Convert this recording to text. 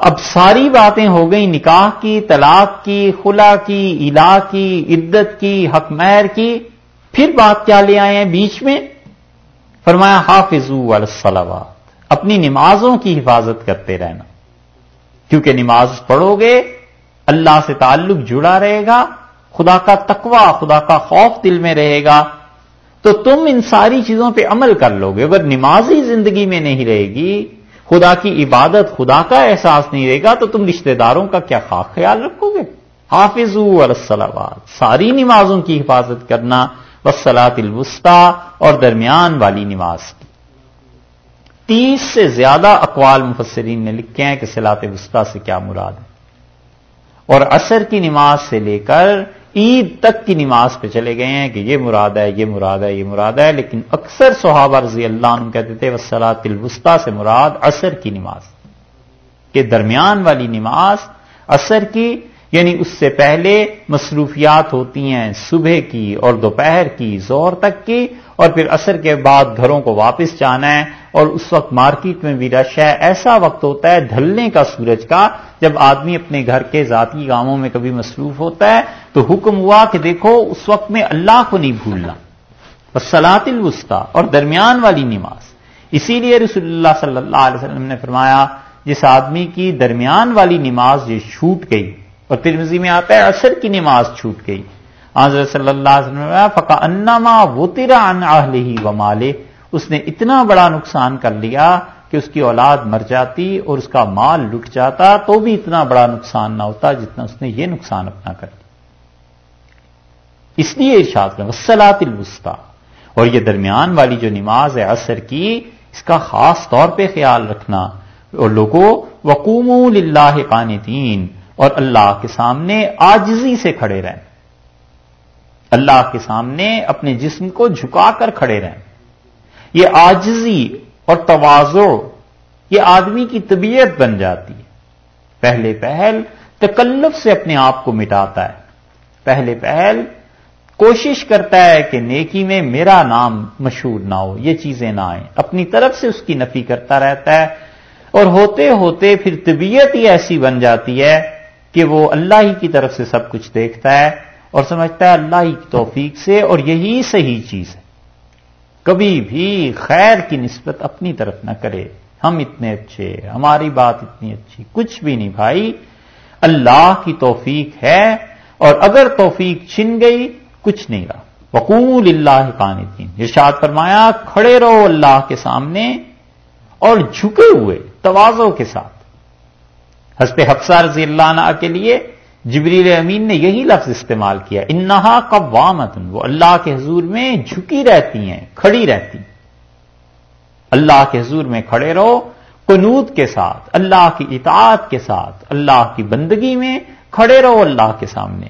اب ساری باتیں ہو گئی نکاح کی، طلاق کی، خلا کی، الا کی، عدت کی، حق مہر کی، پھر بات کیا لے آئے ہیں بیچ میں؟ فرمایا حافظ الصلاوات اپنی نمازوں کی حفاظت کرتے رہنا۔ کیونکہ نماز پڑھو گے، اللہ سے تعلق جڑا رہے گا، خدا کا تقوی، خدا کا خوف دل میں رہے گا۔ تو تم ان ساری چیزوں پہ عمل کر لو گے، اگر نمازی زندگی میں نہیں رہے گی خدا کی عبادت خدا کا احساس نہیں رہے گا تو تم رشتہ داروں کا کیا خاص خیال رکھو گے؟ حافظ السلامات ساری نمازوں کی حفاظت کرنا وسلاط الوسطی اور درمیان والی نماز کی۔ تیس سے زیادہ اقوال مفسرین نے لکھے ہیں کہ سلاط وسطی سے کیا مراد ہے۔ اور عصر کی نماز سے لے کر عید تک کی نماز پہ چلے گئے ہیں کہ یہ مراد ہے، یہ مراد ہے، یہ مراد ہے، لیکن اکثر صحابہ رضی اللہ عنہ کہتے تھے وسلاط الوسطی سے مراد عصر کی نماز، کہ درمیان والی نماز عصر کی یعنی اس سے پہلے مصروفیات ہوتی ہیں صبح کی اور دوپہر کی زور تک کی، اور پھر عصر کے بعد گھروں کو واپس جانا ہے اور اس وقت مارکیٹ میں بھی رش ہے۔ ایسا وقت ہوتا ہے ڈھلنے کا سورج کا جب آدمی اپنے گھر کے ذاتی کاموں میں کبھی مصروف ہوتا ہے تو حکم ہوا کہ دیکھو، اس وقت میں اللہ کو نہیں بھولنا۔ بس سلاط الوسطی اور درمیان والی نماز۔ اسی لیے رسول اللہ صلی اللہ علیہ وسلم نے فرمایا، جس آدمی کی درمیان والی نماز یہ چھوٹ گئی، اور ترمزی میں آتا ہے عصر کی نماز چھوٹ گئی۔ حضرت صلی اللہ علیہ وسلم فقا انما وہ تیرا ان ہی و مالے اس نے اتنا بڑا نقصان کر لیا کہ اس کی اولاد مر جاتی اور اس کا مال لٹ جاتا تو بھی اتنا بڑا نقصان نہ ہوتا جتنا اس نے یہ نقصان اپنا کر لیا اس لیے ارشاد کر وسلاط الوسطی۔ اور یہ درمیان والی جو نماز ہے عصر کی، اس کا خاص طور پہ خیال رکھنا۔ اور لوگوں وقوم اللہ قانتین اور اللہ کے سامنے آجزی سے کھڑے رہیں۔ اللہ کے سامنے اپنے جسم کو جھکا کر کھڑے رہیں۔ یہ آجزی اور توازو یہ آدمی کی طبیعت بن جاتی ہے۔ پہلے پہل تکلف سے اپنے آپ کو مٹاتا ہے۔ پہلے پہل کوشش کرتا ہے کہ نیکی میں میرا نام مشہور نہ ہو، یہ چیزیں نہ آئیں۔ اپنی طرف سے اس کی نفی کرتا رہتا ہے۔ اور ہوتے ہوتے پھر طبیعت ہی ایسی بن جاتی ہے کہ وہ اللہ ہی کی طرف سے سب کچھ دیکھتا ہے اور سمجھتا ہے اللہ ہی کی توفیق سے اور یہی صحیح چیز ہے۔ کبھی بھی خیر کی نسبت اپنی طرف نہ کرے۔ ہم اتنے اچھے ہماری بات اتنی اچھی، کچھ بھی نہیں بھائی۔ اللہ کی توفیق ہے اور اگر توفیق چھن گئی، کچھ نہیں رہا۔ وقول اللہ قانتین ارشاد فرمایا، کھڑے رہو اللہ کے سامنے اور جھکے ہوئے توازوں کے ساتھ۔ حسب حفصہ رضی اللہ عنہ کے لیے جبریل امین نے یہی لفظ استعمال کیا، انہا قوامتن، وہ اللہ کے حضور میں جھکی رہتی ہیں، کھڑی رہتی اللہ کے حضور میں کھڑے رہو، قنوت کے ساتھ، اللہ کی اطاعت کے ساتھ، اللہ کی بندگی میں کھڑے رہو، اللہ کے سامنے۔